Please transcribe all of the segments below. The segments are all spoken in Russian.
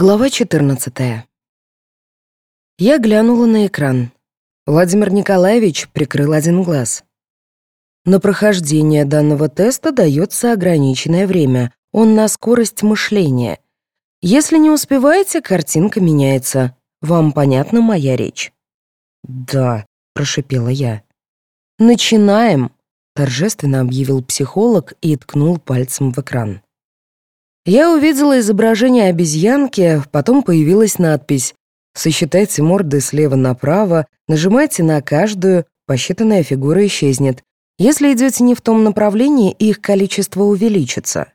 Глава 14. Я глянула на экран. Владимир Николаевич прикрыл один глаз. На прохождение данного теста дается ограниченное время. Он на скорость мышления. Если не успеваете, картинка меняется. Вам понятна моя речь? «Да», — прошипела я. «Начинаем», — торжественно объявил психолог и ткнул пальцем в экран. Я увидела изображение обезьянки, потом появилась надпись «Сосчитайте морды слева направо, нажимайте на каждую, посчитанная фигура исчезнет. Если идете не в том направлении, их количество увеличится».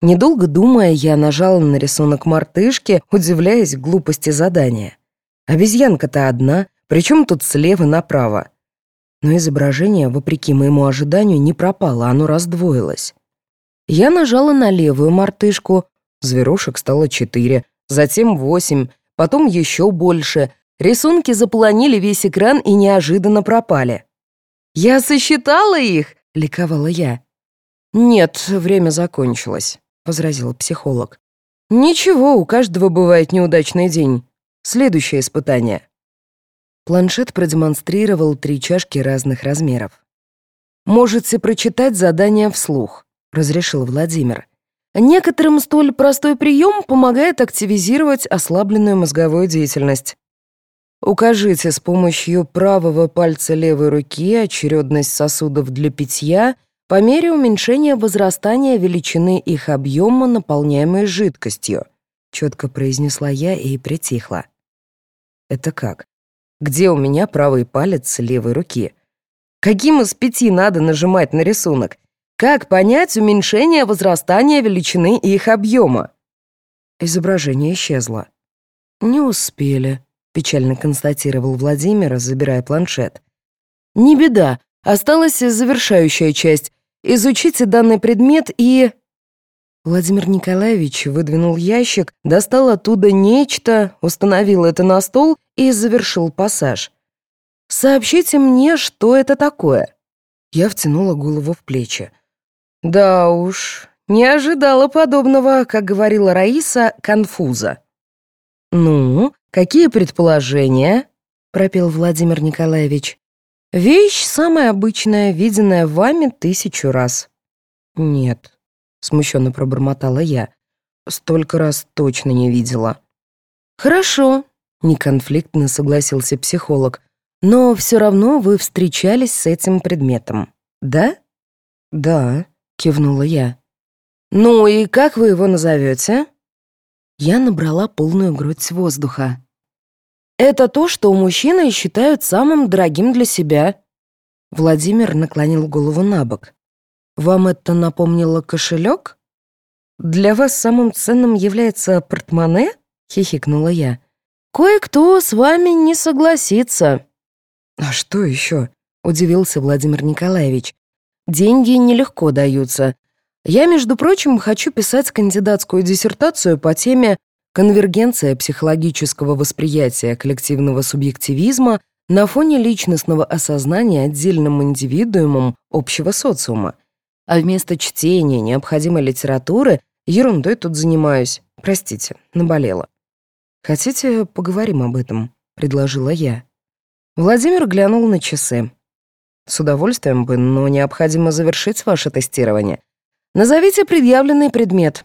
Недолго думая, я нажала на рисунок мартышки, удивляясь глупости задания. Обезьянка-то одна, причем тут слева направо. Но изображение, вопреки моему ожиданию, не пропало, оно раздвоилось. Я нажала на левую мартышку. Зверушек стало четыре, затем восемь, потом еще больше. Рисунки заполонили весь экран и неожиданно пропали. «Я сосчитала их!» — ликовала я. «Нет, время закончилось», — возразил психолог. «Ничего, у каждого бывает неудачный день. Следующее испытание». Планшет продемонстрировал три чашки разных размеров. Можете прочитать задание вслух разрешил Владимир. Некоторым столь простой прием помогает активизировать ослабленную мозговую деятельность. Укажите с помощью правого пальца левой руки очередность сосудов для питья по мере уменьшения возрастания величины их объема, наполняемой жидкостью, четко произнесла я и притихла. Это как? Где у меня правый палец левой руки? Каким из пяти надо нажимать на рисунок? Как понять уменьшение возрастания величины их объема? Изображение исчезло. «Не успели», — печально констатировал Владимир, забирая планшет. «Не беда, осталась завершающая часть. Изучите данный предмет и...» Владимир Николаевич выдвинул ящик, достал оттуда нечто, установил это на стол и завершил пассаж. «Сообщите мне, что это такое». Я втянула голову в плечи. Да уж, не ожидала подобного, как говорила Раиса, конфуза. «Ну, какие предположения?» — пропел Владимир Николаевич. «Вещь самая обычная, виденная вами тысячу раз». «Нет», — смущенно пробормотала я. «Столько раз точно не видела». «Хорошо», — неконфликтно согласился психолог. «Но все равно вы встречались с этим предметом, да?» «Да», — кивнула я. «Ну и как вы его назовете?» Я набрала полную грудь воздуха. «Это то, что мужчины считают самым дорогим для себя». Владимир наклонил голову на бок. «Вам это напомнило кошелек?» «Для вас самым ценным является портмоне?» — хихикнула я. «Кое-кто с вами не согласится». «А что еще?» — удивился Владимир Николаевич. Деньги нелегко даются. Я, между прочим, хочу писать кандидатскую диссертацию по теме «Конвергенция психологического восприятия коллективного субъективизма на фоне личностного осознания отдельным индивидуумом общего социума». А вместо чтения необходимой литературы ерундой тут занимаюсь. Простите, наболела. «Хотите, поговорим об этом?» — предложила я. Владимир глянул на часы. С удовольствием бы, но необходимо завершить ваше тестирование. Назовите предъявленный предмет.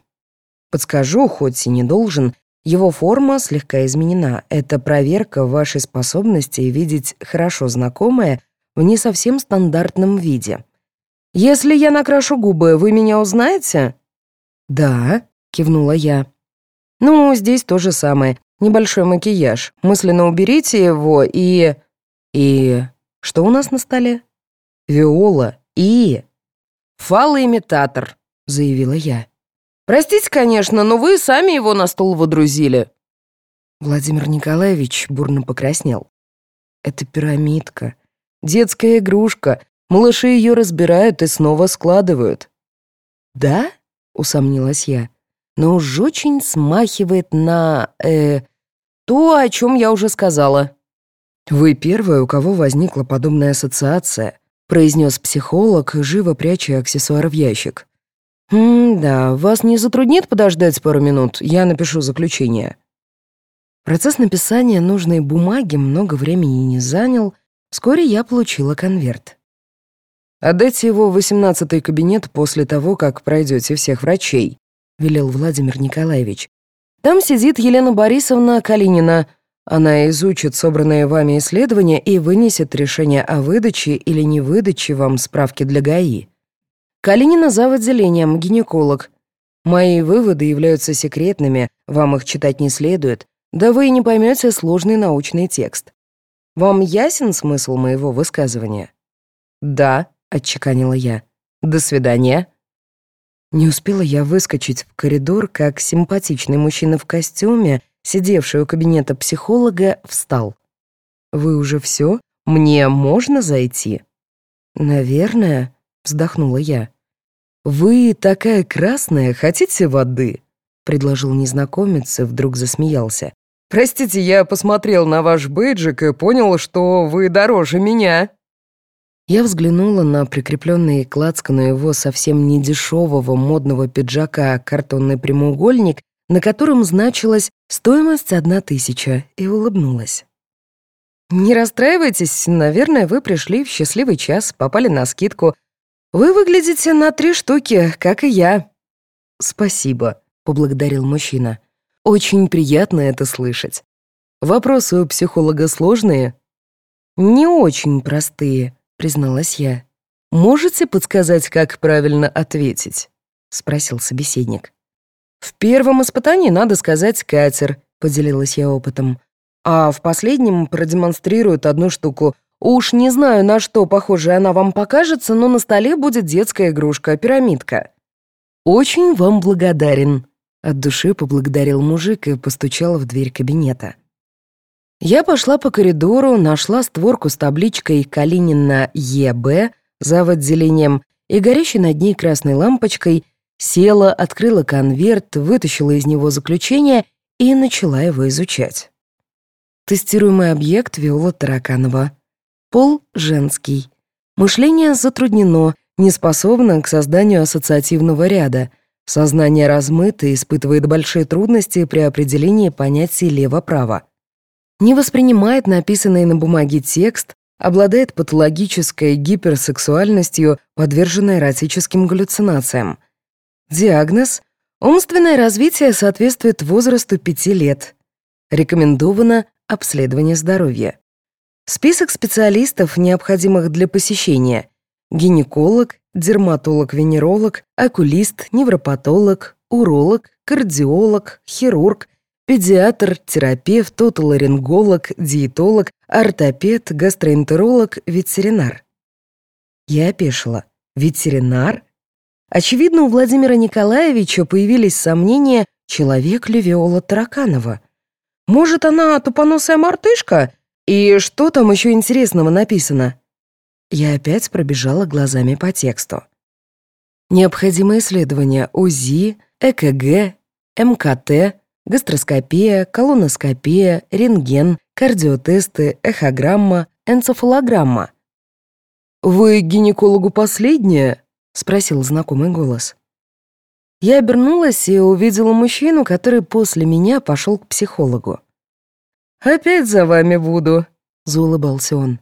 Подскажу, хоть и не должен, его форма слегка изменена. Это проверка вашей способности видеть хорошо знакомое в не совсем стандартном виде. Если я накрашу губы, вы меня узнаете? Да, кивнула я. Ну, здесь то же самое. Небольшой макияж. Мысленно уберите его и... И... Что у нас на столе? Виола и... «Фалоимитатор», — заявила я. «Простите, конечно, но вы сами его на стол водрузили». Владимир Николаевич бурно покраснел. «Это пирамидка. Детская игрушка. Малыши ее разбирают и снова складывают». «Да?» — усомнилась я. «Но уж очень смахивает на... э... то, о чем я уже сказала». «Вы первая, у кого возникла подобная ассоциация», произнес психолог, живо пряча аксессуар в ящик. «М-да, вас не затруднит подождать пару минут? Я напишу заключение». Процесс написания нужной бумаги много времени не занял. Вскоре я получила конверт. «Отдайте его в восемнадцатый кабинет после того, как пройдете всех врачей», — велел Владимир Николаевич. «Там сидит Елена Борисовна Калинина. Она изучит собранные вами исследования и вынесет решение о выдаче или не выдаче вам справки для ГАИ. Калинина зав. отделением, гинеколог. Мои выводы являются секретными, вам их читать не следует, да вы и не поймете сложный научный текст. Вам ясен смысл моего высказывания? Да, отчеканила я. До свидания. Не успела я выскочить в коридор, как симпатичный мужчина в костюме, сидевший у кабинета психолога, встал. «Вы уже все? Мне можно зайти?» «Наверное», вздохнула я. «Вы такая красная, хотите воды?» — предложил незнакомец и вдруг засмеялся. «Простите, я посмотрел на ваш бейджик и понял, что вы дороже меня». Я взглянула на прикрепленный к лацкану его совсем недешевого модного пиджака картонный прямоугольник, на котором значилась стоимость одна тысяча, и улыбнулась. «Не расстраивайтесь, наверное, вы пришли в счастливый час, попали на скидку, «Вы выглядите на три штуки, как и я». «Спасибо», — поблагодарил мужчина. «Очень приятно это слышать. Вопросы у психолога сложные?» «Не очень простые», — призналась я. «Можете подсказать, как правильно ответить?» — спросил собеседник. «В первом испытании надо сказать «катер», — поделилась я опытом. «А в последнем продемонстрируют одну штуку Уж не знаю, на что похоже она вам покажется, но на столе будет детская игрушка, пирамидка. Очень вам благодарен. От души поблагодарил мужик и постучал в дверь кабинета. Я пошла по коридору, нашла створку с табличкой «Калинина ЕБ» за отделением и горящей над ней красной лампочкой, села, открыла конверт, вытащила из него заключение и начала его изучать. Тестируемый объект Виола Тараканова. Пол женский. Мышление затруднено, не способно к созданию ассоциативного ряда. Сознание размыто, испытывает большие трудности при определении понятий лево-право. Не воспринимает написанный на бумаге текст, обладает патологической гиперсексуальностью, подверженной эротическим галлюцинациям. Диагноз – умственное развитие соответствует возрасту 5 лет. Рекомендовано обследование здоровья. Список специалистов, необходимых для посещения. Гинеколог, дерматолог-венеролог, окулист, невропатолог, уролог, кардиолог, хирург, педиатр, терапевт, отоларинголог, диетолог, ортопед, гастроэнтеролог, ветеринар. Я опешила. Ветеринар? Очевидно, у Владимира Николаевича появились сомнения, человек ли Виола Тараканова. Может, она тупоносая мартышка, и что там еще интересного написано? Я опять пробежала глазами по тексту. Необходимые исследования УЗИ, ЭКГ, МКТ, гастроскопия, колоноскопия, рентген, кардиотесты, эхограмма, энцефалограмма. «Вы гинекологу последняя?» — спросил знакомый голос. Я обернулась и увидела мужчину, который после меня пошел к психологу. «Опять за вами буду», — заулыбался он.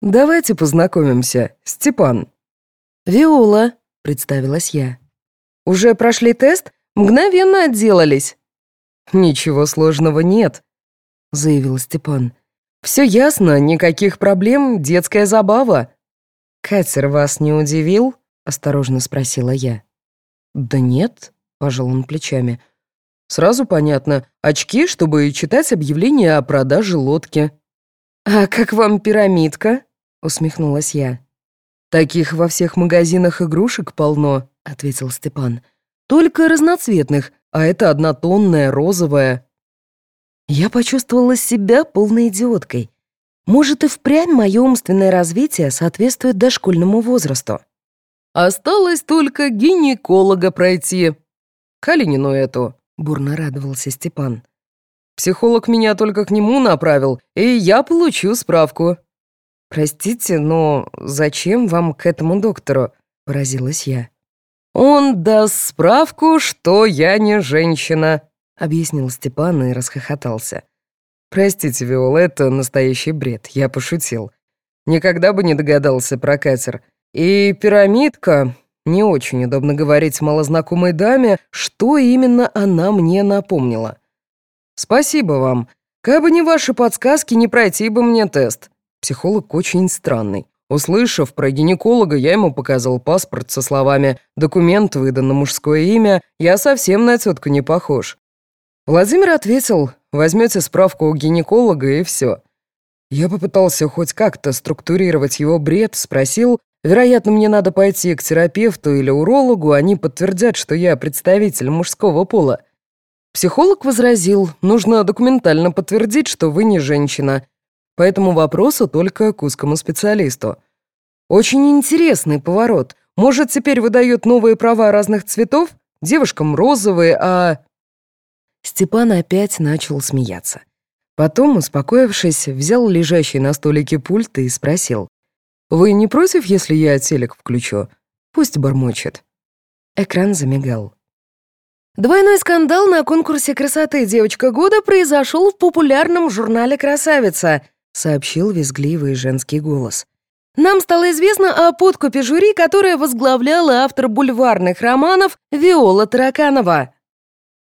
«Давайте познакомимся, Степан». «Виола», — представилась я. «Уже прошли тест? Мгновенно отделались». «Ничего сложного нет», — заявил Степан. «Все ясно, никаких проблем, детская забава». «Катер вас не удивил?» — осторожно спросила я. «Да нет», — пожал он плечами. Сразу понятно. Очки, чтобы читать объявление о продаже лодки. «А как вам пирамидка?» — усмехнулась я. «Таких во всех магазинах игрушек полно», — ответил Степан. «Только разноцветных, а это однотонная, розовая». Я почувствовала себя полной идиоткой. Может, и впрямь мое умственное развитие соответствует дошкольному возрасту. «Осталось только гинеколога пройти. Калинину эту», бурно радовался Степан. «Психолог меня только к нему направил, и я получу справку». «Простите, но зачем вам к этому доктору?» — поразилась я. Он даст справку, что я не женщина», — объяснил Степан и расхохотался. «Простите, Виола, это настоящий бред, я пошутил. Никогда бы не догадался про катер. И пирамидка... Не очень удобно говорить малознакомой даме, что именно она мне напомнила. Спасибо вам. Как бы не ваши подсказки, не пройти бы мне тест. Психолог очень странный. Услышав про гинеколога, я ему показал паспорт со словами «Документ выдан на мужское имя, я совсем на тетку не похож». Владимир ответил «Возьмете справку у гинеколога и все». Я попытался хоть как-то структурировать его бред, спросил, Вероятно, мне надо пойти к терапевту или урологу, они подтвердят, что я представитель мужского пола. Психолог возразил, нужно документально подтвердить, что вы не женщина. По этому вопросу только к узкому специалисту. Очень интересный поворот. Может, теперь выдает новые права разных цветов? Девушкам розовые, а... Степан опять начал смеяться. Потом, успокоившись, взял лежащий на столике пульт и спросил. «Вы не против, если я телек включу? Пусть бормочет». Экран замигал. Двойной скандал на конкурсе красоты «Девочка года» произошел в популярном журнале «Красавица», сообщил визгливый женский голос. Нам стало известно о подкупе жюри, которое возглавляла автор бульварных романов Виола Тараканова.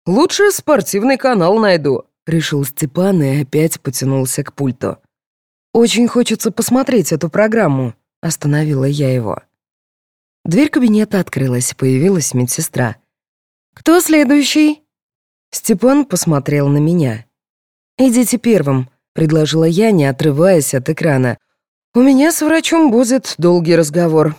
«Лучше спортивный канал найду», — решил Степан и опять потянулся к пульту. «Очень хочется посмотреть эту программу», — остановила я его. Дверь кабинета открылась, появилась медсестра. «Кто следующий?» Степан посмотрел на меня. «Идите первым», — предложила я, не отрываясь от экрана. «У меня с врачом будет долгий разговор».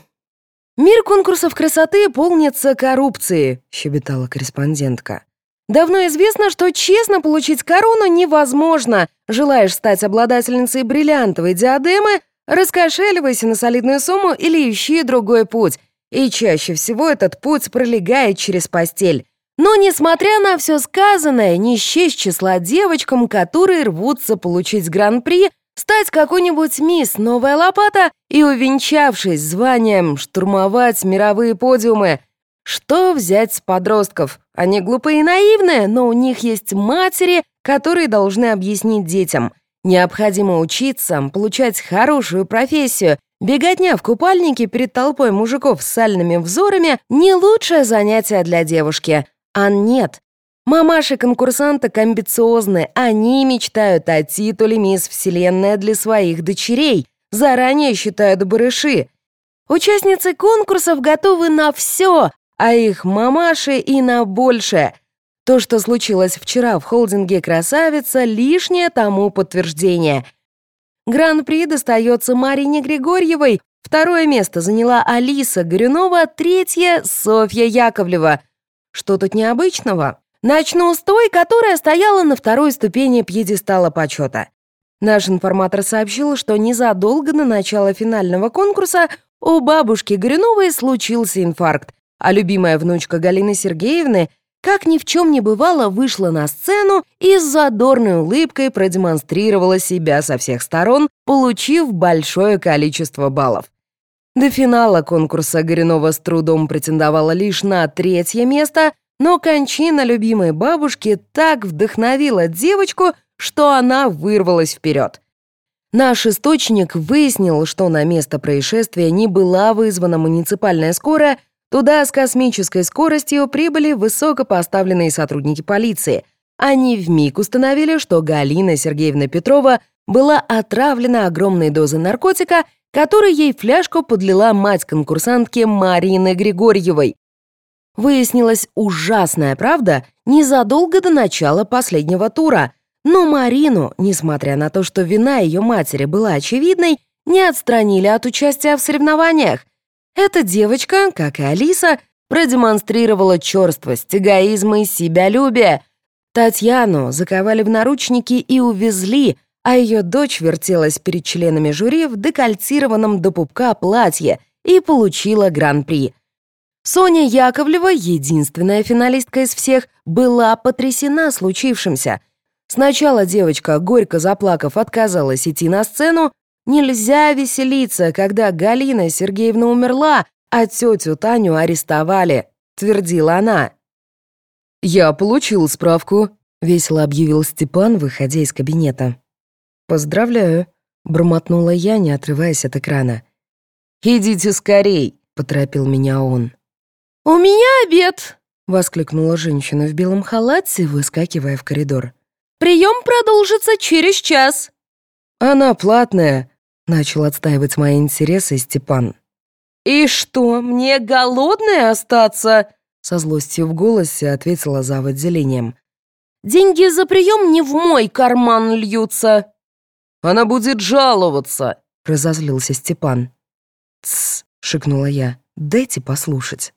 «Мир конкурсов красоты полнится коррупцией», — щебетала корреспондентка. Давно известно, что честно получить корону невозможно. Желаешь стать обладательницей бриллиантовой диадемы, раскошеливайся на солидную сумму или ищи другой путь. И чаще всего этот путь пролегает через постель. Но, несмотря на все сказанное, не счесть числа девочкам, которые рвутся получить гран-при, стать какой-нибудь мисс «Новая лопата» и, увенчавшись званием, штурмовать мировые подиумы – что взять с подростков? Они глупые и наивные, но у них есть матери, которые должны объяснить детям. Необходимо учиться, получать хорошую профессию. Беготня в купальнике перед толпой мужиков с сальными взорами — не лучшее занятие для девушки. А нет. Мамаши-конкурсанток амбициозны, они мечтают о титуле «Мисс Вселенная» для своих дочерей, заранее считают барыши. Участницы конкурсов готовы на все, а их мамаши и на большее. То, что случилось вчера в холдинге «Красавица», лишнее тому подтверждение. Гран-при достается Марине Григорьевой, второе место заняла Алиса Горюнова, третье — Софья Яковлева. Что тут необычного? Начну с той, которая стояла на второй ступени пьедестала почета. Наш информатор сообщил, что незадолго до начала финального конкурса у бабушки Горюновой случился инфаркт а любимая внучка Галины Сергеевны, как ни в чем не бывало, вышла на сцену и с задорной улыбкой продемонстрировала себя со всех сторон, получив большое количество баллов. До финала конкурса Горюнова с трудом претендовала лишь на третье место, но кончина любимой бабушки так вдохновила девочку, что она вырвалась вперед. Наш источник выяснил, что на место происшествия не была вызвана муниципальная скорая, Туда с космической скоростью прибыли высокопоставленные сотрудники полиции. Они вмиг установили, что Галина Сергеевна Петрова была отравлена огромной дозой наркотика, который ей фляжку подлила мать конкурсантки Марины Григорьевой. Выяснилась ужасная правда незадолго до начала последнего тура, но Марину, несмотря на то, что вина ее матери была очевидной, не отстранили от участия в соревнованиях. Эта девочка, как и Алиса, продемонстрировала черствость, эгоизм и себялюбие. Татьяну заковали в наручники и увезли, а ее дочь вертелась перед членами жюри в декольтированном до пупка платье и получила гран-при. Соня Яковлева, единственная финалистка из всех, была потрясена случившимся. Сначала девочка, горько заплакав, отказалась идти на сцену, Нельзя веселиться, когда Галина Сергеевна умерла, а тетю Таню арестовали», — твердила она. «Я получил справку», — весело объявил Степан, выходя из кабинета. «Поздравляю», — бормотнула я, не отрываясь от экрана. «Идите скорей», — поторопил меня он. «У меня обед!» — воскликнула женщина в белом халате, выскакивая в коридор. «Прием продолжится через час». «Она платная», — начал отстаивать мои интересы Степан. «И что, мне голодная остаться?» Со злостью в голосе ответила за отделением. «Деньги за прием не в мой карман льются». «Она будет жаловаться», — разозлился Степан. «Тсс», — шикнула я, — «дайте послушать».